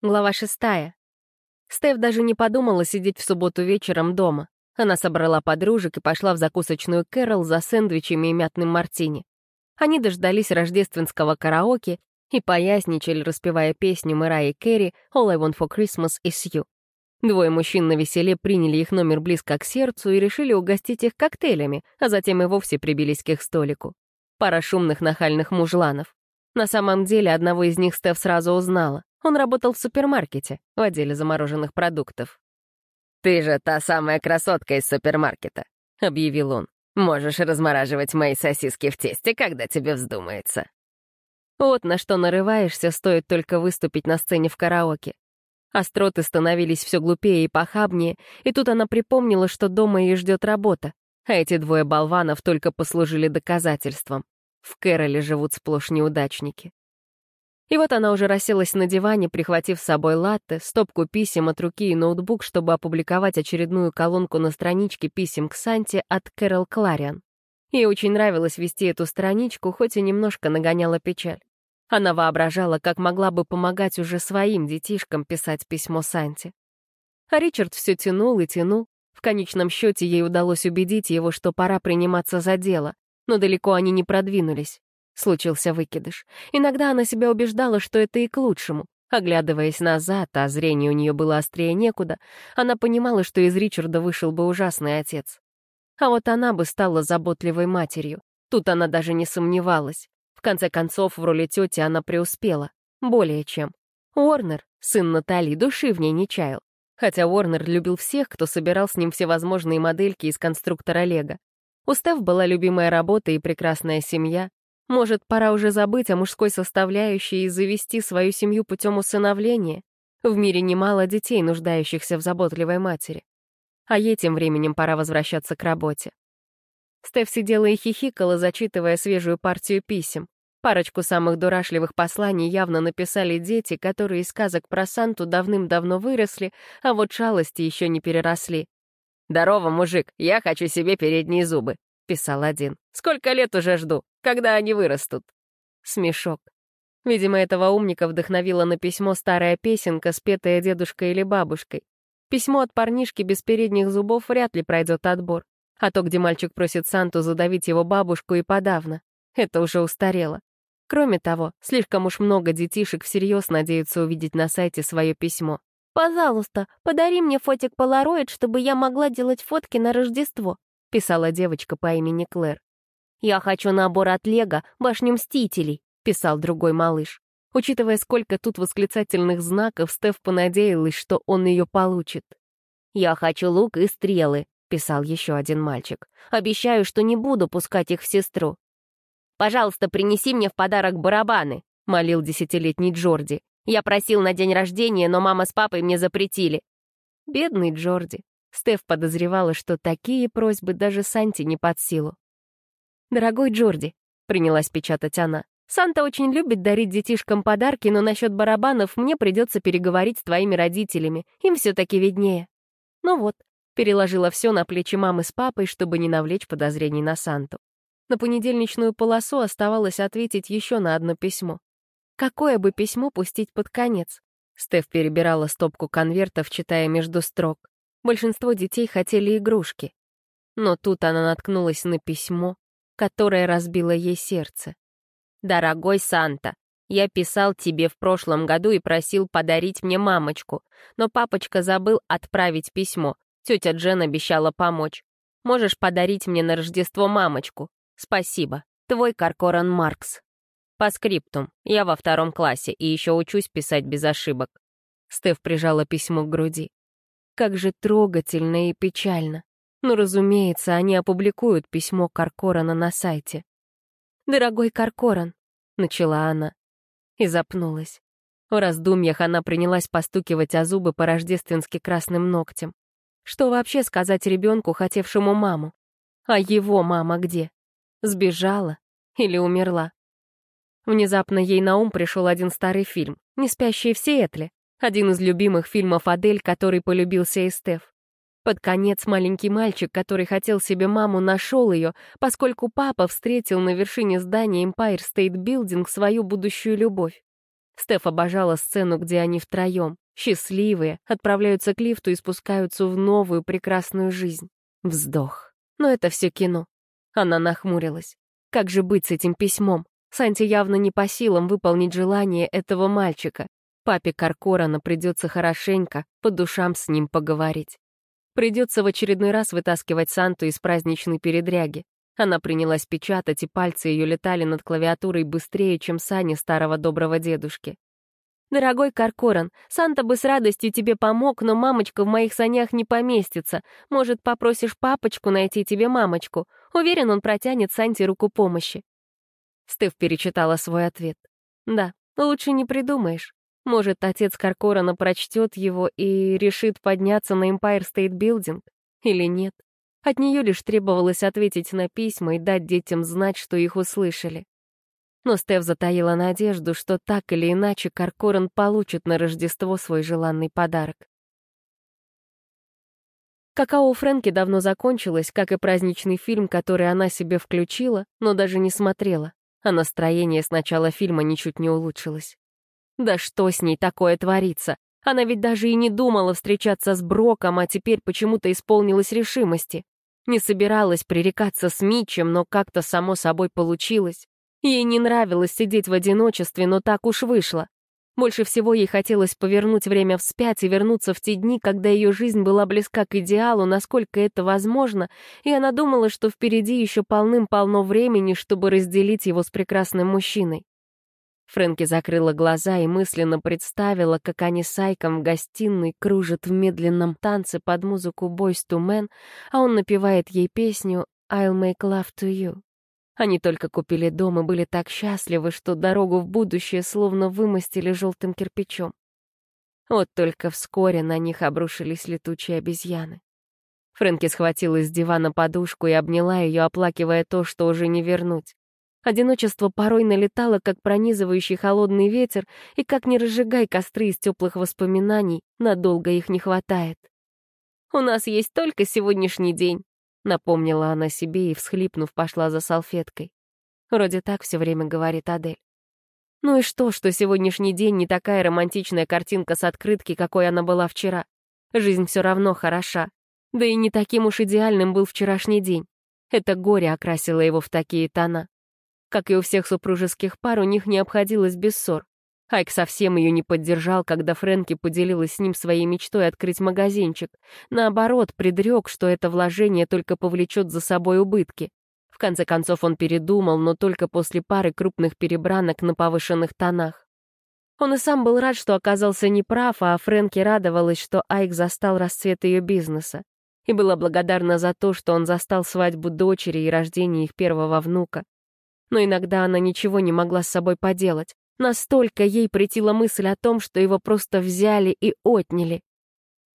Глава шестая. Стеф даже не подумала сидеть в субботу вечером дома. Она собрала подружек и пошла в закусочную Кэрол за сэндвичами и мятным мартини. Они дождались рождественского караоке и поясничали, распевая песню Мэрайи Керри «All I Want for Christmas is You». Двое мужчин на веселе приняли их номер близко к сердцу и решили угостить их коктейлями, а затем и вовсе прибились к их столику. Пара шумных нахальных мужланов. На самом деле одного из них Стеф сразу узнала. Он работал в супермаркете, в отделе замороженных продуктов. «Ты же та самая красотка из супермаркета», — объявил он. «Можешь размораживать мои сосиски в тесте, когда тебе вздумается». Вот на что нарываешься, стоит только выступить на сцене в караоке. Остроты становились все глупее и похабнее, и тут она припомнила, что дома ее ждет работа, а эти двое болванов только послужили доказательством. В Кэроле живут сплошь неудачники. И вот она уже расселась на диване, прихватив с собой латте, стопку писем от руки и ноутбук, чтобы опубликовать очередную колонку на страничке писем к Санте от Кэрол Клариан. Ей очень нравилось вести эту страничку, хоть и немножко нагоняла печаль. Она воображала, как могла бы помогать уже своим детишкам писать письмо Санте. А Ричард все тянул и тянул. В конечном счете ей удалось убедить его, что пора приниматься за дело, но далеко они не продвинулись. Случился выкидыш. Иногда она себя убеждала, что это и к лучшему. Оглядываясь назад, а зрение у нее было острее некуда, она понимала, что из Ричарда вышел бы ужасный отец. А вот она бы стала заботливой матерью. Тут она даже не сомневалась. В конце концов, в роли тети она преуспела. Более чем. Уорнер, сын Натали, души в ней не чаял. Хотя Уорнер любил всех, кто собирал с ним всевозможные модельки из конструктора Лего. У Стеф была любимая работа и прекрасная семья, может, пора уже забыть о мужской составляющей и завести свою семью путем усыновления? В мире немало детей, нуждающихся в заботливой матери. А ей тем временем пора возвращаться к работе. Стеф сидела и хихикала, зачитывая свежую партию писем. Парочку самых дурашливых посланий явно написали дети, которые из сказок про Санту давным-давно выросли, а вот шалости еще не переросли. «Здорово, мужик, я хочу себе передние зубы», — писал один. «Сколько лет уже жду? Когда они вырастут. Смешок. Видимо, этого умника вдохновила на письмо старая песенка, спетая дедушкой или бабушкой. Письмо от парнишки без передних зубов вряд ли пройдет отбор. А то, где мальчик просит Санту задавить его бабушку и подавно. Это уже устарело. Кроме того, слишком уж много детишек всерьез надеются увидеть на сайте свое письмо. «Пожалуйста, подари мне фотик полароид, чтобы я могла делать фотки на Рождество», писала девочка по имени Клэр. «Я хочу набор от Лего «Башню Мстителей», — писал другой малыш. Учитывая, сколько тут восклицательных знаков, Стеф понадеялась, что он ее получит. «Я хочу лук и стрелы», — писал еще один мальчик. «Обещаю, что не буду пускать их в сестру». «Пожалуйста, принеси мне в подарок барабаны», — молил десятилетний Джорди. «Я просил на день рождения, но мама с папой мне запретили». Бедный Джорди. Стеф подозревала, что такие просьбы даже Санти не под силу. «Дорогой Джорди», — принялась печатать она, «Санта очень любит дарить детишкам подарки, но насчет барабанов мне придется переговорить с твоими родителями, им все-таки виднее». Ну вот, переложила все на плечи мамы с папой, чтобы не навлечь подозрений на Санту. На понедельничную полосу оставалось ответить еще на одно письмо. Какое бы письмо пустить под конец? Стеф перебирала стопку конвертов, читая между строк. Большинство детей хотели игрушки. Но тут она наткнулась на письмо, которое разбило ей сердце. «Дорогой Санта, я писал тебе в прошлом году и просил подарить мне мамочку, но папочка забыл отправить письмо. Тетя Джен обещала помочь. Можешь подарить мне на Рождество мамочку? Спасибо. Твой Каркоран Маркс. По скриптум. Я во втором классе и еще учусь писать без ошибок. Стеф прижала письмо к груди. Как же трогательно и печально. Но, разумеется, они опубликуют письмо Каркорана на сайте. «Дорогой Каркоран», — начала она, и запнулась. В раздумьях она принялась постукивать о зубы по-рождественски красным ногтем. Что вообще сказать ребенку, хотевшему маму? А его мама где? Сбежала или умерла? Внезапно ей на ум пришел один старый фильм «Не спящие в Сиэтле», один из любимых фильмов Адель, который полюбился и Стеф. Под конец маленький мальчик, который хотел себе маму, нашел ее, поскольку папа встретил на вершине здания Empire State Building свою будущую любовь. Стеф обожала сцену, где они втроем, счастливые, отправляются к лифту и спускаются в новую прекрасную жизнь. Вздох. Но это все кино. Она нахмурилась. Как же быть с этим письмом? Санте явно не по силам выполнить желание этого мальчика. Папе Каркорана придется хорошенько по душам с ним поговорить. Придется в очередной раз вытаскивать Санту из праздничной передряги. Она принялась печатать, и пальцы ее летали над клавиатурой быстрее, чем сани старого доброго дедушки. «Дорогой Каркоран, Санта бы с радостью тебе помог, но мамочка в моих санях не поместится. Может, попросишь папочку найти тебе мамочку? Уверен, он протянет Санте руку помощи». Стыв перечитала свой ответ. «Да, лучше не придумаешь. Может, отец Каркорана прочтет его и решит подняться на Empire State Building? Или нет? От нее лишь требовалось ответить на письма и дать детям знать, что их услышали. Но Стеф затаила надежду, что так или иначе Каркоран получит на Рождество свой желанный подарок. Какао Фрэнки давно закончилось, как и праздничный фильм, который она себе включила, но даже не смотрела, а настроение с начала фильма ничуть не улучшилось. Да что с ней такое творится? Она ведь даже и не думала встречаться с Броком, а теперь почему-то исполнилась решимости. Не собиралась пререкаться с Митчем, но как-то само собой получилось. Ей не нравилось сидеть в одиночестве, но так уж вышло. Больше всего ей хотелось повернуть время вспять и вернуться в те дни, когда ее жизнь была близка к идеалу, насколько это возможно, и она думала, что впереди еще полным-полно времени, чтобы разделить его с прекрасным мужчиной. Фрэнки закрыла глаза и мысленно представила, как они с Айком в гостиной кружат в медленном танце под музыку «Boys to Men», а он напевает ей песню «I'll make love to you». Они только купили дом и были так счастливы, что дорогу в будущее словно вымостили желтым кирпичом. Вот только вскоре на них обрушились летучие обезьяны. Фрэнки схватила с дивана подушку и обняла ее, оплакивая то, что уже не вернуть. Одиночество порой налетало, как пронизывающий холодный ветер, и как не разжигай костры из теплых воспоминаний, надолго их не хватает. «У нас есть только сегодняшний день», Напомнила она себе и, всхлипнув, пошла за салфеткой. Вроде так все время говорит Адель. Ну и что, что сегодняшний день не такая романтичная картинка с открытки, какой она была вчера? Жизнь все равно хороша. Да и не таким уж идеальным был вчерашний день. Это горе окрасило его в такие тона. Как и у всех супружеских пар, у них не обходилось без ссор. Айк совсем ее не поддержал, когда Фрэнки поделилась с ним своей мечтой открыть магазинчик. Наоборот, предрек, что это вложение только повлечет за собой убытки. В конце концов он передумал, но только после пары крупных перебранок на повышенных тонах. Он и сам был рад, что оказался неправ, а Фрэнки радовалась, что Айк застал расцвет ее бизнеса. И была благодарна за то, что он застал свадьбу дочери и рождение их первого внука. Но иногда она ничего не могла с собой поделать. Настолько ей претила мысль о том, что его просто взяли и отняли.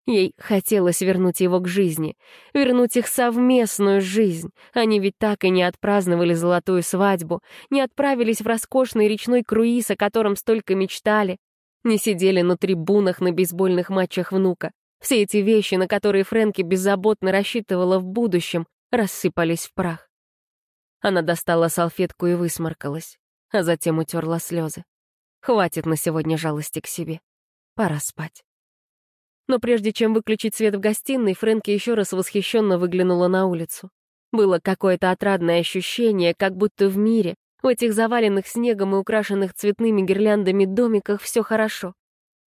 Ей хотелось вернуть его к жизни, вернуть их совместную жизнь. Они ведь так и не отпраздновали золотую свадьбу, не отправились в роскошный речной круиз, о котором столько мечтали, не сидели на трибунах на бейсбольных матчах внука. Все эти вещи, на которые Фрэнки беззаботно рассчитывала в будущем, рассыпались в прах. Она достала салфетку и высморкалась, а затем утерла слезы. Хватит на сегодня жалости к себе. Пора спать. Но прежде чем выключить свет в гостиной, Фрэнки еще раз восхищенно выглянула на улицу. Было какое-то отрадное ощущение, как будто в мире, в этих заваленных снегом и украшенных цветными гирляндами домиках все хорошо.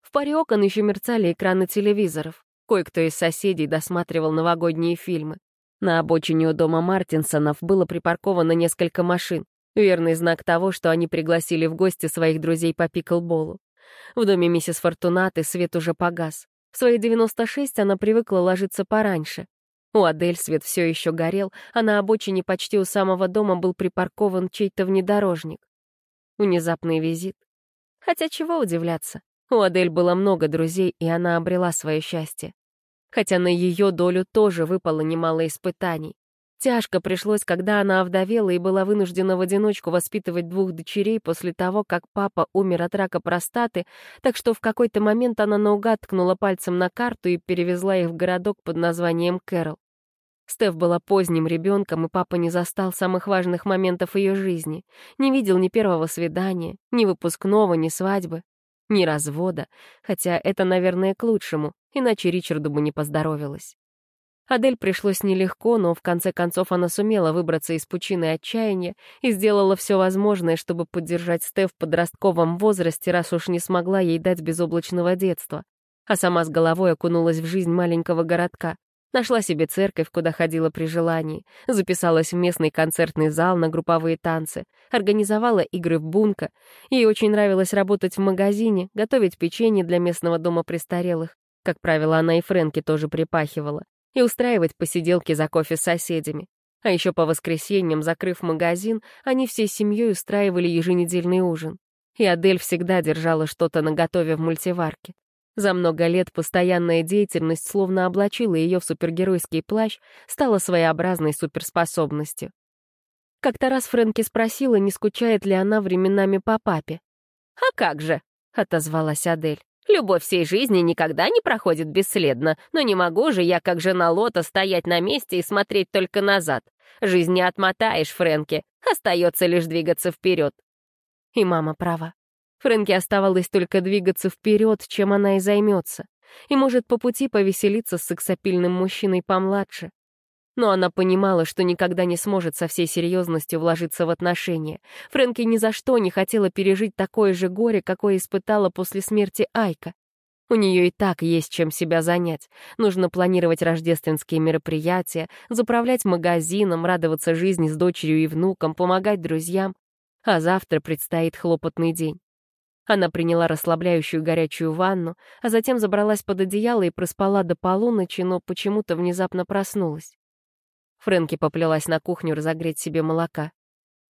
В паре окон еще мерцали экраны телевизоров. Кое-кто из соседей досматривал новогодние фильмы. На обочине у дома Мартинсонов было припарковано несколько машин. Верный знак того, что они пригласили в гости своих друзей по пиклболу. В доме миссис Фортунаты свет уже погас. В свои 96 она привыкла ложиться пораньше. У Адель свет все еще горел, а на обочине почти у самого дома был припаркован чей-то внедорожник. Внезапный визит. Хотя чего удивляться. У Адель было много друзей, и она обрела свое счастье. Хотя на ее долю тоже выпало немало испытаний. Тяжко пришлось, когда она овдовела и была вынуждена в одиночку воспитывать двух дочерей после того, как папа умер от рака простаты, так что в какой-то момент она наугад ткнула пальцем на карту и перевезла их в городок под названием Кэрол. Стеф была поздним ребенком, и папа не застал самых важных моментов ее жизни. Не видел ни первого свидания, ни выпускного, ни свадьбы. Ни развода, хотя это, наверное, к лучшему, иначе Ричарду бы не поздоровилось. Адель пришлось нелегко, но в конце концов она сумела выбраться из пучины отчаяния и сделала все возможное, чтобы поддержать Стеф в подростковом возрасте, раз уж не смогла ей дать безоблачного детства. А сама с головой окунулась в жизнь маленького городка. Нашла себе церковь, куда ходила при желании, записалась в местный концертный зал на групповые танцы, организовала игры в бунка. Ей очень нравилось работать в магазине, готовить печенье для местного дома престарелых. Как правило, она и Фрэнки тоже припахивала и устраивать посиделки за кофе с соседями. А еще по воскресеньям, закрыв магазин, они всей семьей устраивали еженедельный ужин. И Адель всегда держала что-то наготове в мультиварке. За много лет постоянная деятельность словно облачила ее в супергеройский плащ, стала своеобразной суперспособностью. Как-то раз Фрэнки спросила, не скучает ли она временами по папе. «А как же?» — отозвалась Адель. Любовь всей жизни никогда не проходит бесследно, но не могу же я, как жена Лота, стоять на месте и смотреть только назад. Жизнь не отмотаешь, Фрэнки, остается лишь двигаться вперед. И мама права. Фрэнки оставалось только двигаться вперед, чем она и займется. И может по пути повеселиться с сексапильным мужчиной помладше но она понимала, что никогда не сможет со всей серьезностью вложиться в отношения. Фрэнки ни за что не хотела пережить такое же горе, какое испытала после смерти Айка. У нее и так есть чем себя занять. Нужно планировать рождественские мероприятия, заправлять магазином, радоваться жизни с дочерью и внуком, помогать друзьям. А завтра предстоит хлопотный день. Она приняла расслабляющую горячую ванну, а затем забралась под одеяло и проспала до полуночи, но почему-то внезапно проснулась. Фрэнки поплелась на кухню разогреть себе молока.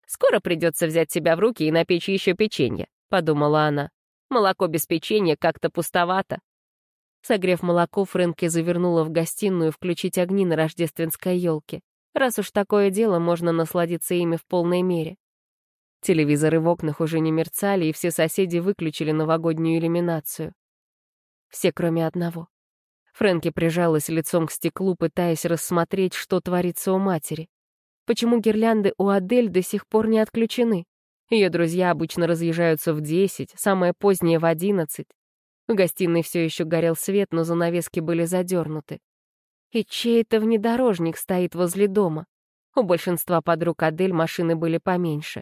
«Скоро придется взять себя в руки и напечь еще печенье», — подумала она. «Молоко без печенья как-то пустовато». Согрев молоко, Фрэнки завернула в гостиную включить огни на рождественской елке. Раз уж такое дело, можно насладиться ими в полной мере. Телевизоры в окнах уже не мерцали, и все соседи выключили новогоднюю иллюминацию. Все, кроме одного. Фрэнки прижалась лицом к стеклу, пытаясь рассмотреть, что творится у матери. Почему гирлянды у Адель до сих пор не отключены? Ее друзья обычно разъезжаются в 10, самое позднее — в 11. В гостиной все еще горел свет, но занавески были задернуты. И чей-то внедорожник стоит возле дома. У большинства подруг Адель машины были поменьше.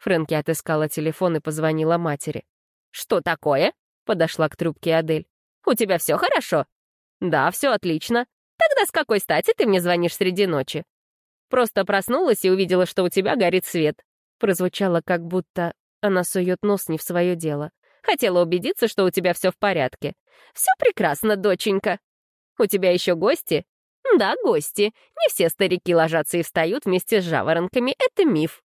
Фрэнки отыскала телефон и позвонила матери. «Что такое?» — подошла к трубке Адель. «У тебя все хорошо?» «Да, все отлично. Тогда с какой стати ты мне звонишь среди ночи?» «Просто проснулась и увидела, что у тебя горит свет». Прозвучало, как будто она сует нос не в свое дело. «Хотела убедиться, что у тебя все в порядке». «Все прекрасно, доченька». «У тебя еще гости?» «Да, гости. Не все старики ложатся и встают вместе с жаворонками. Это миф».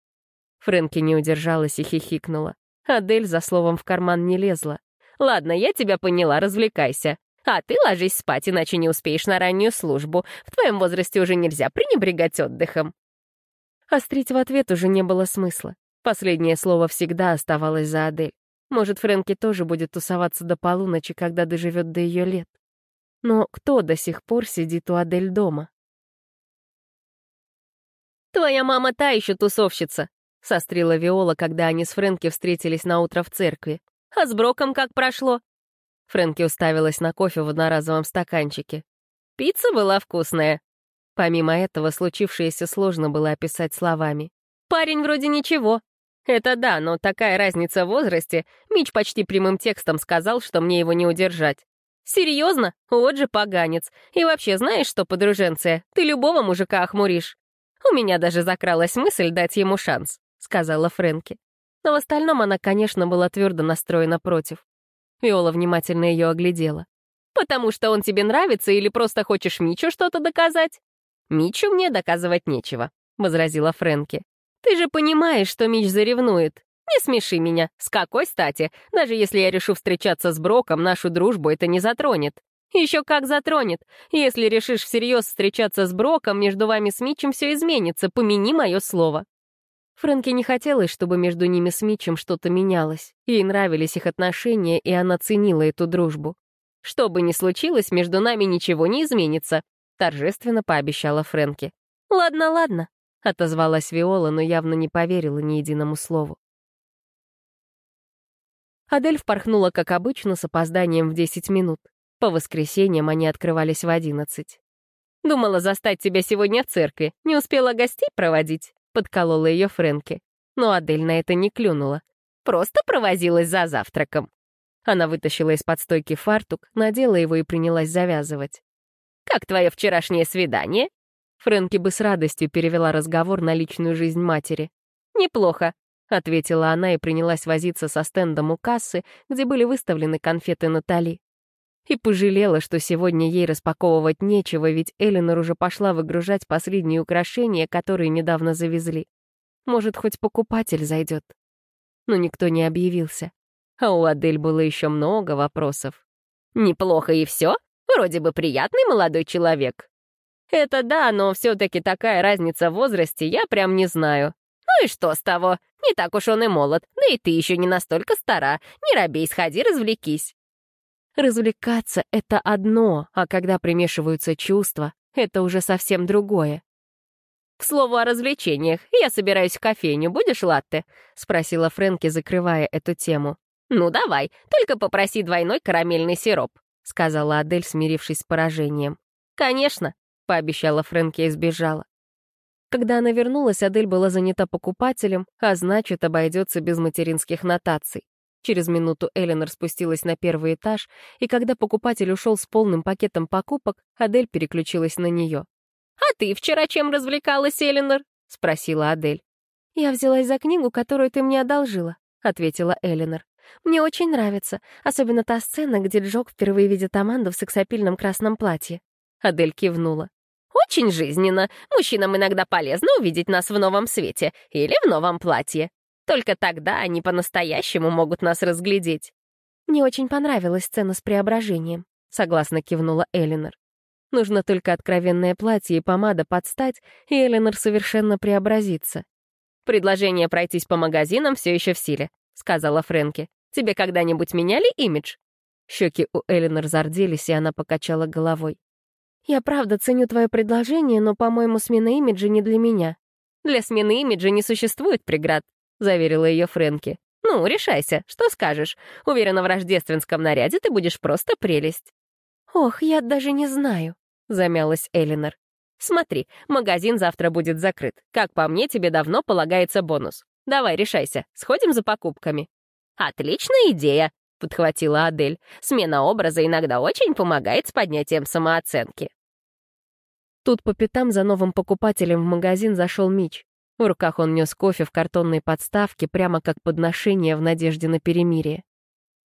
Фрэнки не удержалась и хихикнула. Адель за словом в карман не лезла. «Ладно, я тебя поняла, развлекайся. А ты ложись спать, иначе не успеешь на раннюю службу. В твоем возрасте уже нельзя пренебрегать отдыхом». Острить в ответ уже не было смысла. Последнее слово всегда оставалось за Адель. Может, Фрэнки тоже будет тусоваться до полуночи, когда доживет до ее лет. Но кто до сих пор сидит у Адель дома? «Твоя мама та еще тусовщица», — сострила Виола, когда они с Фрэнки встретились на утро в церкви. «А с Броком как прошло? Фрэнки уставилась на кофе в одноразовом стаканчике. «Пицца была вкусная». Помимо этого, случившееся сложно было описать словами. «Парень вроде ничего». «Это да, но такая разница в возрасте. Мич почти прямым текстом сказал, что мне его не удержать». «Серьезно? Вот же поганец. И вообще, знаешь что, подруженция, ты любого мужика охмуришь». «У меня даже закралась мысль дать ему шанс», — сказала Фрэнки. Но в остальном она, конечно, была твердо настроена против. Виола внимательно ее оглядела. «Потому что он тебе нравится или просто хочешь Мичу что-то доказать?» «Мичу мне доказывать нечего», — возразила Фрэнки. «Ты же понимаешь, что Мич заревнует. Не смеши меня. С какой стати? Даже если я решу встречаться с Броком, нашу дружбу это не затронет. Еще как затронет. Если решишь всерьез встречаться с Броком, между вами с Мичем все изменится, помяни мое слово. Фрэнке не хотелось, чтобы между ними с Митчем что-то менялось. Ей нравились их отношения, и она ценила эту дружбу. «Что бы ни случилось, между нами ничего не изменится», — торжественно пообещала Фрэнки. «Ладно, ладно», — отозвалась Виола, но явно не поверила ни единому слову. Адель впорхнула, как обычно, с опозданием в 10 минут. По воскресеньям они открывались в 11. «Думала застать тебя сегодня в церкви. Не успела гостей проводить?» — подколола ее Фрэнки. Но Адель на это не клюнула. Просто провозилась за завтраком. Она вытащила из-под стойки фартук, надела его и принялась завязывать. «Как твое вчерашнее свидание?» Фрэнки бы с радостью перевела разговор на личную жизнь матери. «Неплохо», — ответила она и принялась возиться со стендом у кассы, где были выставлены конфеты Натали. И пожалела, что сегодня ей распаковывать нечего, ведь Эленор уже пошла выгружать последние украшения, которые недавно завезли. Может, хоть покупатель зайдет. Но никто не объявился. А у Адель было еще много вопросов. «Неплохо и все? Вроде бы приятный молодой человек». «Это да, но все-таки такая разница в возрасте, я прям не знаю». «Ну и что с того? Не так уж он и молод, да и ты еще не настолько стара. Не робей, сходи, развлекись». Развлекаться — это одно, а когда примешиваются чувства, это уже совсем другое. «К слову о развлечениях, я собираюсь в кофейню, будешь латте?» — спросила Фрэнки, закрывая эту тему. «Ну давай, только попроси двойной карамельный сироп», — сказала Адель, смирившись с поражением. «Конечно», — пообещала Фрэнки и сбежала. Когда она вернулась, Адель была занята покупателем, а значит, обойдется без материнских нотаций. Через минуту Эленор спустилась на первый этаж, и когда покупатель ушел с полным пакетом покупок, Адель переключилась на нее. «А ты вчера чем развлекалась, Эленор?» — спросила Адель. «Я взялась за книгу, которую ты мне одолжила», — ответила Эленор. «Мне очень нравится, особенно та сцена, где Джок впервые видит Аманду в сексапильном красном платье». Адель кивнула. «Очень жизненно. Мужчинам иногда полезно увидеть нас в новом свете или в новом платье. Только тогда они по-настоящему могут нас разглядеть». «Мне очень понравилась сцена с преображением», — согласно кивнула Элинор. Нужно только откровенное платье и помада подстать, и Эленор совершенно преобразится. «Предложение пройтись по магазинам все еще в силе», — сказала Фрэнки. «Тебе когда-нибудь меняли имидж?» Щеки у Эленор зарделись, и она покачала головой. «Я правда ценю твое предложение, но, по-моему, смена имиджа не для меня». «Для смены имиджа не существует преград», — заверила ее Фрэнки. «Ну, решайся, что скажешь? Уверена, в рождественском наряде ты будешь просто прелесть». «Ох, я даже не знаю», — замялась Элинор. «Смотри, магазин завтра будет закрыт. Как по мне, тебе давно полагается бонус. Давай, решайся, сходим за покупками». «Отличная идея», — подхватила Адель. «Смена образа иногда очень помогает с поднятием самооценки». Тут по пятам за новым покупателем в магазин зашел Мич. В руках он нес кофе в картонной подставке, прямо как подношение в надежде на перемирие.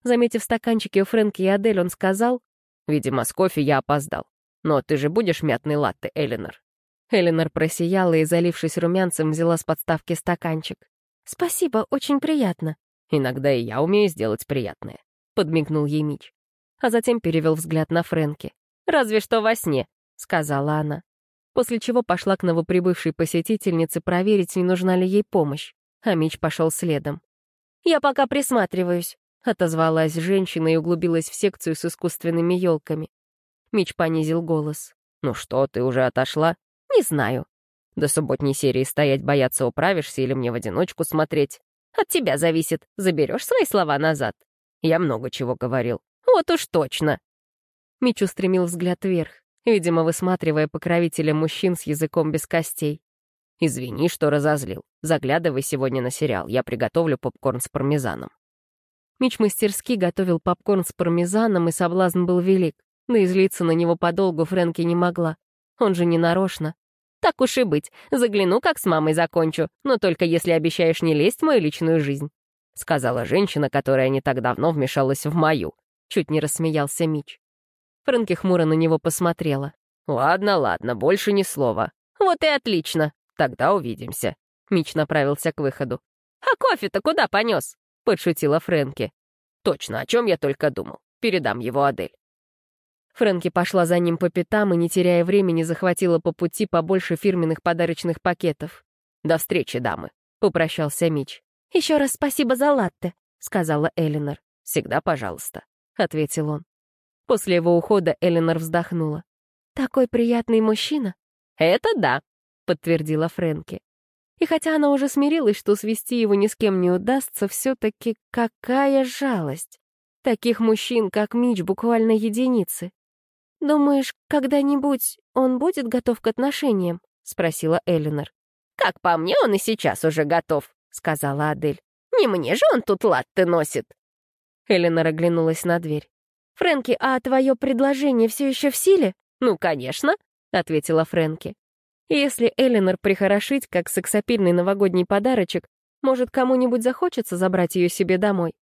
Заметив стаканчики у Фрэнки и Адель, он сказал, «Видимо, с кофе я опоздал. Но ты же будешь мятный латте, Элинор?» Элинор просияла и, залившись румянцем, взяла с подставки стаканчик. «Спасибо, очень приятно». «Иногда и я умею сделать приятное», — подмигнул ей Мич. А затем перевел взгляд на Фрэнки. «Разве что во сне», — сказала она после чего пошла к новоприбывшей посетительнице проверить, не нужна ли ей помощь, а Мич пошел следом. «Я пока присматриваюсь», — отозвалась женщина и углубилась в секцию с искусственными елками. Мич понизил голос. «Ну что, ты уже отошла?» «Не знаю». «До субботней серии стоять бояться управишься или мне в одиночку смотреть?» «От тебя зависит. Заберешь свои слова назад?» «Я много чего говорил». «Вот уж точно». Мич устремил взгляд вверх видимо, высматривая покровителя мужчин с языком без костей. «Извини, что разозлил. Заглядывай сегодня на сериал, я приготовлю попкорн с пармезаном». Мич мастерски готовил попкорн с пармезаном, и соблазн был велик, но излиться на него подолгу Фрэнки не могла. Он же не нарочно. «Так уж и быть, загляну, как с мамой закончу, но только если обещаешь не лезть в мою личную жизнь», сказала женщина, которая не так давно вмешалась в мою. Чуть не рассмеялся Мич. Фрэнки хмуро на него посмотрела. «Ладно, ладно, больше ни слова». «Вот и отлично. Тогда увидимся». Мич направился к выходу. «А кофе-то куда понес?» — подшутила Фрэнки. «Точно, о чем я только думал. Передам его Адель». Фрэнки пошла за ним по пятам и, не теряя времени, захватила по пути побольше фирменных подарочных пакетов. «До встречи, дамы», — попрощался Мич. «Еще раз спасибо за латте», — сказала Элинор. «Всегда пожалуйста», — ответил он. После его ухода Эленор вздохнула. «Такой приятный мужчина». «Это да», — подтвердила Фрэнки. И хотя она уже смирилась, что свести его ни с кем не удастся, все-таки какая жалость. Таких мужчин, как Мич, буквально единицы. «Думаешь, когда-нибудь он будет готов к отношениям?» — спросила Элинор. «Как по мне, он и сейчас уже готов», — сказала Адель. «Не мне же он тут латты носит». Элинор оглянулась на дверь. «Фрэнки, а твое предложение все еще в силе?» «Ну, конечно», — ответила Фрэнки. Если Элинор прихорошить, как сексапильный новогодний подарочек, может, кому-нибудь захочется забрать ее себе домой?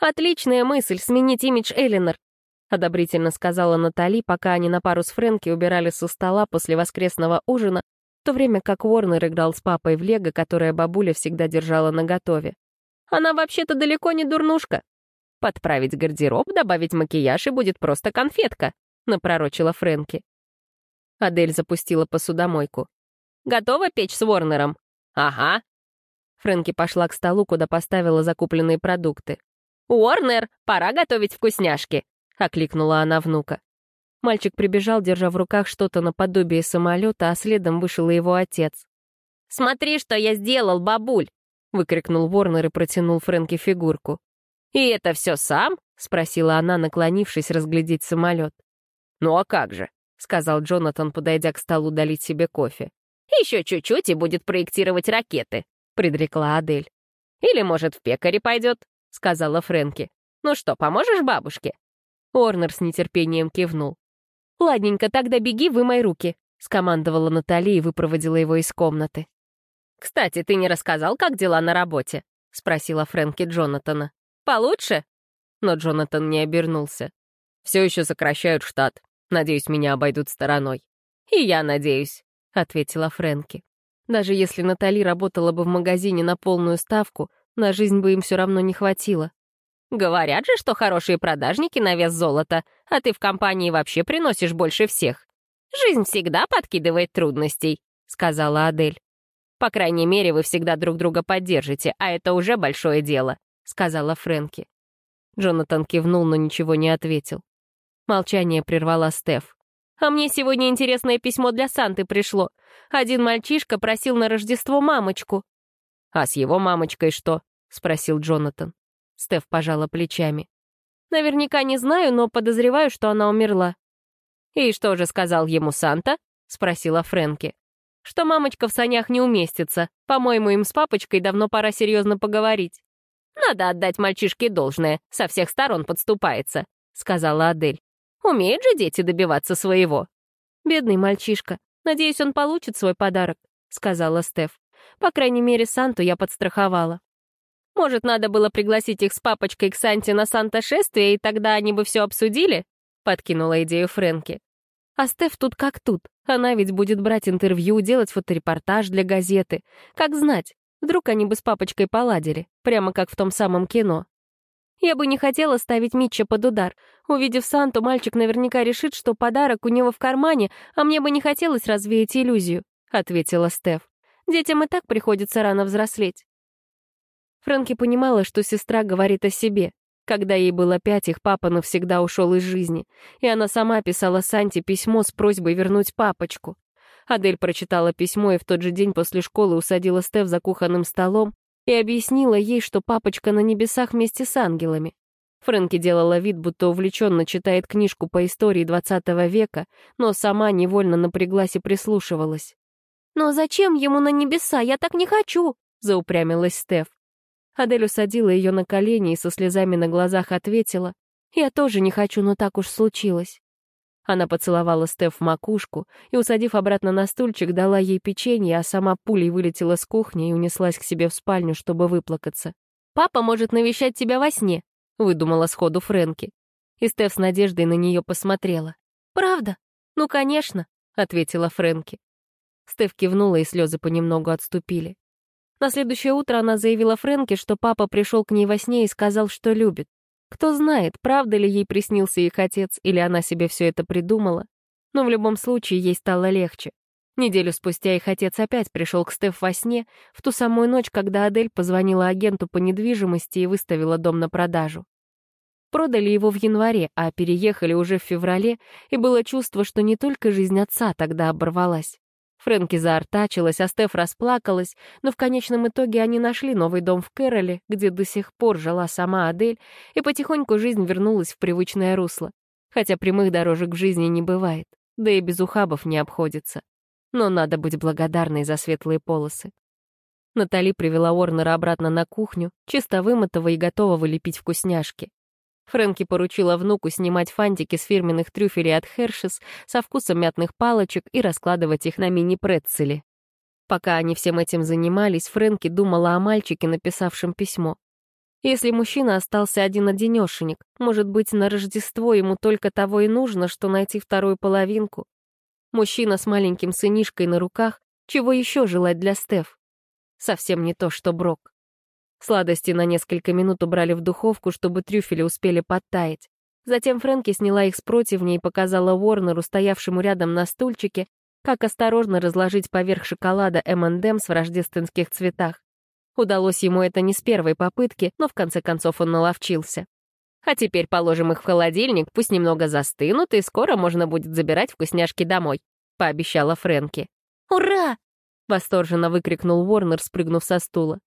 «Отличная мысль — сменить имидж Элинор», — одобрительно сказала Натали, пока они на пару с Фрэнки убирали со стола после воскресного ужина, в то время как Уорнер играл с папой в лего, которое бабуля всегда держала наготове. «Она вообще-то далеко не дурнушка. Подправить гардероб, добавить макияж, и будет просто конфетка», — напророчила Фрэнки. Адель запустила посудомойку. «Готова печь с Ворнером?» «Ага». Фрэнки пошла к столу, куда поставила закупленные продукты. «Уорнер, пора готовить вкусняшки!» — окликнула она внука. Мальчик прибежал, держа в руках что-то наподобие самолета, а следом вышел и его отец. «Смотри, что я сделал, бабуль!» — выкрикнул Ворнер и протянул Фрэнки фигурку. «И это все сам?» — спросила она, наклонившись разглядеть самолет. «Ну а как же?» — сказал Джонатан, подойдя к столу долить себе кофе. «Еще чуть-чуть и будет проектировать ракеты», — предрекла Адель. «Или, может, в пекаре пойдет», — сказала Фрэнки. «Ну что, поможешь бабушке?» Орнер с нетерпением кивнул. «Ладненько, тогда беги, вымой руки», — скомандовала Натали и выпроводила его из комнаты. «Кстати, ты не рассказал, как дела на работе?» — спросила Фрэнки Джонатана. «Получше?» Но Джонатан не обернулся. «Все еще сокращают штат. Надеюсь, меня обойдут стороной. И я надеюсь, — ответила Фрэнки. Даже если Натали работала бы в магазине на полную ставку, на жизнь бы им все равно не хватило. Говорят же, что хорошие продажники на вес золота, а ты в компании вообще приносишь больше всех. Жизнь всегда подкидывает трудностей, — сказала Адель. По крайней мере, вы всегда друг друга поддержите, а это уже большое дело, — сказала Фрэнки. Джонатан кивнул, но ничего не ответил. Молчание прервала Стеф. «А мне сегодня интересное письмо для Санты пришло. Один мальчишка просил на Рождество мамочку». «А с его мамочкой что?» — спросил Джонатан. Стеф пожала плечами. «Наверняка не знаю, но подозреваю, что она умерла». «И что же сказал ему Санта?» — спросила Фрэнки. «Что мамочка в санях не уместится. По-моему, им с папочкой давно пора серьезно поговорить». «Надо отдать мальчишке должное, со всех сторон подступается», — сказала Адель. Умеют же дети добиваться своего. «Бедный мальчишка. Надеюсь, он получит свой подарок», — сказала Стеф. «По крайней мере, Санту я подстраховала». «Может, надо было пригласить их с папочкой к Санте на Санта-шествие, и тогда они бы все обсудили?» — подкинула идею Фрэнки. «А Стеф тут как тут. Она ведь будет брать интервью, делать фоторепортаж для газеты. Как знать, вдруг они бы с папочкой поладили, прямо как в том самом кино. Я бы не хотела ставить Митча под удар. Увидев Санту, мальчик наверняка решит, что подарок у него в кармане, а мне бы не хотелось развеять иллюзию», — ответила Стеф. «Детям и так приходится рано взрослеть». Фрэнки понимала, что сестра говорит о себе. Когда ей было пять, их папа навсегда ушел из жизни, и она сама писала Санте письмо с просьбой вернуть папочку. Адель прочитала письмо и в тот же день после школы усадила Стеф за кухонным столом и объяснила ей, что папочка на небесах вместе с ангелами. Фрэнки делала вид, будто увлеченно читает книжку по истории XX века, но сама невольно напряглась и прислушивалась. «Но зачем ему на небеса? Я так не хочу!» — заупрямилась Стеф. Адель усадила ее на колени и со слезами на глазах ответила. «Я тоже не хочу, но так уж случилось». Она поцеловала Стеф в макушку и, усадив обратно на стульчик, дала ей печенье, а сама пулей вылетела с кухни и унеслась к себе в спальню, чтобы выплакаться. «Папа может навещать тебя во сне», — выдумала сходу Фрэнки. И Стеф с надеждой на нее посмотрела. «Правда? Ну, конечно», — ответила Фрэнки. Стеф кивнула, и слезы понемногу отступили. На следующее утро она заявила Фрэнке, что папа пришел к ней во сне и сказал, что любит. Кто знает, правда ли ей приснился их отец, или она себе все это придумала. Но в любом случае ей стало легче. Неделю спустя их отец опять пришел к Стеф во сне, в ту самую ночь, когда Адель позвонила агенту по недвижимости и выставила дом на продажу. Продали его в январе, а переехали уже в феврале, и было чувство, что не только жизнь отца тогда оборвалась. Фрэнки заортачилась, а Стеф расплакалась, но в конечном итоге они нашли новый дом в Кэроле, где до сих пор жила сама Адель, и потихоньку жизнь вернулась в привычное русло. Хотя прямых дорожек в жизни не бывает, да и без ухабов не обходится. Но надо быть благодарной за светлые полосы. Натали привела Уорнера обратно на кухню, чисто вымытого и готового лепить вкусняшки. Фрэнки поручила внуку снимать фантики с фирменных трюфелей от Хершес со вкусом мятных палочек и раскладывать их на мини-прецели. Пока они всем этим занимались, Фрэнки думала о мальчике, написавшем письмо. Если мужчина остался один-одинешенек, может быть, на Рождество ему только того и нужно, что найти вторую половинку. Мужчина с маленьким сынишкой на руках, чего еще желать для Стеф? Совсем не то, что Брок. Сладости на несколько минут убрали в духовку, чтобы трюфели успели подтаять. Затем Фрэнки сняла их с противня и показала Уорнеру, стоявшему рядом на стульчике, как осторожно разложить поверх шоколада M&M's в рождественских цветах. Удалось ему это не с первой попытки, но в конце концов он наловчился. А теперь положим их в холодильник, пусть немного застынут, и скоро можно будет забирать вкусняшки домой», — пообещала Фрэнки. «Ура!» — восторженно выкрикнул Уорнер, спрыгнув со стула.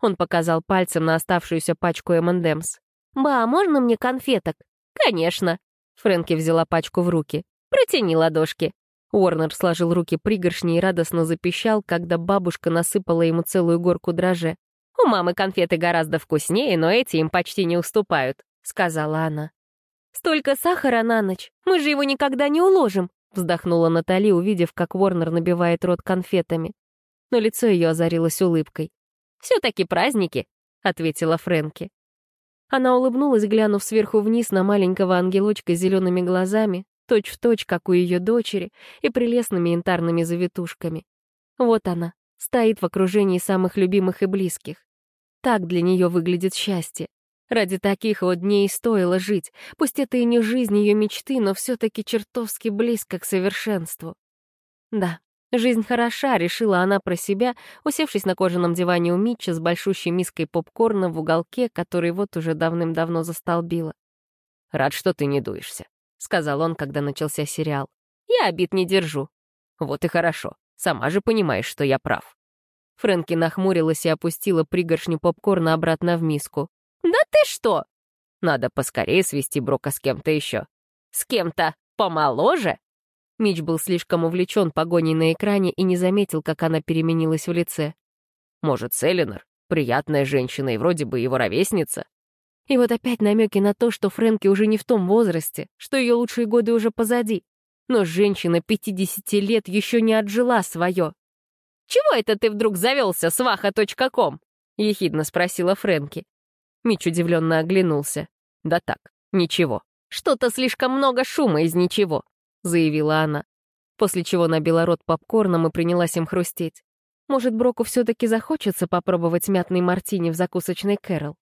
Он показал пальцем на оставшуюся пачку M&M's. «Ба, можно мне конфеток?» «Конечно». Фрэнки взяла пачку в руки. «Протяни ладошки». Уорнер сложил руки пригоршни и радостно запищал, когда бабушка насыпала ему целую горку дрожжи. «У мамы конфеты гораздо вкуснее, но эти им почти не уступают», — сказала она. «Столько сахара на ночь! Мы же его никогда не уложим!» — вздохнула Натали, увидев, как Уорнер набивает рот конфетами. Но лицо ее озарилось улыбкой. «Все-таки праздники», — ответила Фрэнки. Она улыбнулась, глянув сверху вниз на маленького ангелочка с зелеными глазами, точь-в-точь, точь, как у ее дочери, и прелестными янтарными завитушками. Вот она, стоит в окружении самых любимых и близких. Так для нее выглядит счастье. Ради таких вот дней стоило жить, пусть это и не жизнь ее мечты, но все-таки чертовски близко к совершенству. Да, Жизнь хороша, решила она про себя, усевшись на кожаном диване у Митча с большущей миской попкорна в уголке, который вот уже давным-давно застолбила. «Рад, что ты не дуешься», — сказал он, когда начался сериал. «Я обид не держу». «Вот и хорошо. Сама же понимаешь, что я прав». Фрэнки нахмурилась и опустила пригоршню попкорна обратно в миску. «Да ты что?» «Надо поскорее свести Брока с кем-то еще». «С кем-то помоложе?» Мич был слишком увлечен погоней на экране и не заметил, как она переменилась в лице. «Может, Селинор? Приятная женщина и вроде бы его ровесница?» И вот опять намеки на то, что Фрэнки уже не в том возрасте, что ее лучшие годы уже позади. Но женщина 50 лет еще не отжила свое. «Чего это ты вдруг завелся, сваха.ком?» — ехидно спросила Фрэнки. Мич удивленно оглянулся. «Да так, ничего. Что-то слишком много шума из ничего. — заявила она, после чего набила рот попкорном и принялась им хрустеть. Может, Броку все-таки захочется попробовать мятный мартини в закусочной Кэрол?